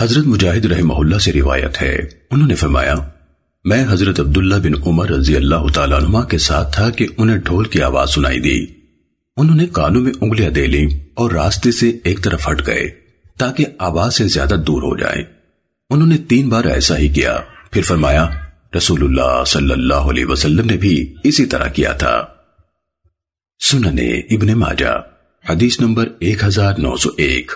حضرت مجاہد رحمہ اللہ سے روایت ہے۔ انہوں نے فرمایا، میں حضرت عبداللہ بن عمر رضی اللہ تعالیٰ عنہ کے ساتھ تھا کہ انہیں ڈھول کی آواز سنائی دی۔ انہوں نے کانوں میں انگلیاں دے لیں اور راستے سے ایک طرف ہٹ گئے تاکہ آواز سے زیادہ دور ہو جائے انہوں نے تین بار ایسا ہی کیا۔ پھر فرمایا، رسول اللہ صلی اللہ علیہ وسلم نے بھی اسی طرح کیا تھا۔ سننے ابن ماجہ، حدیث نمبر ایک ہزار نو سو ایک۔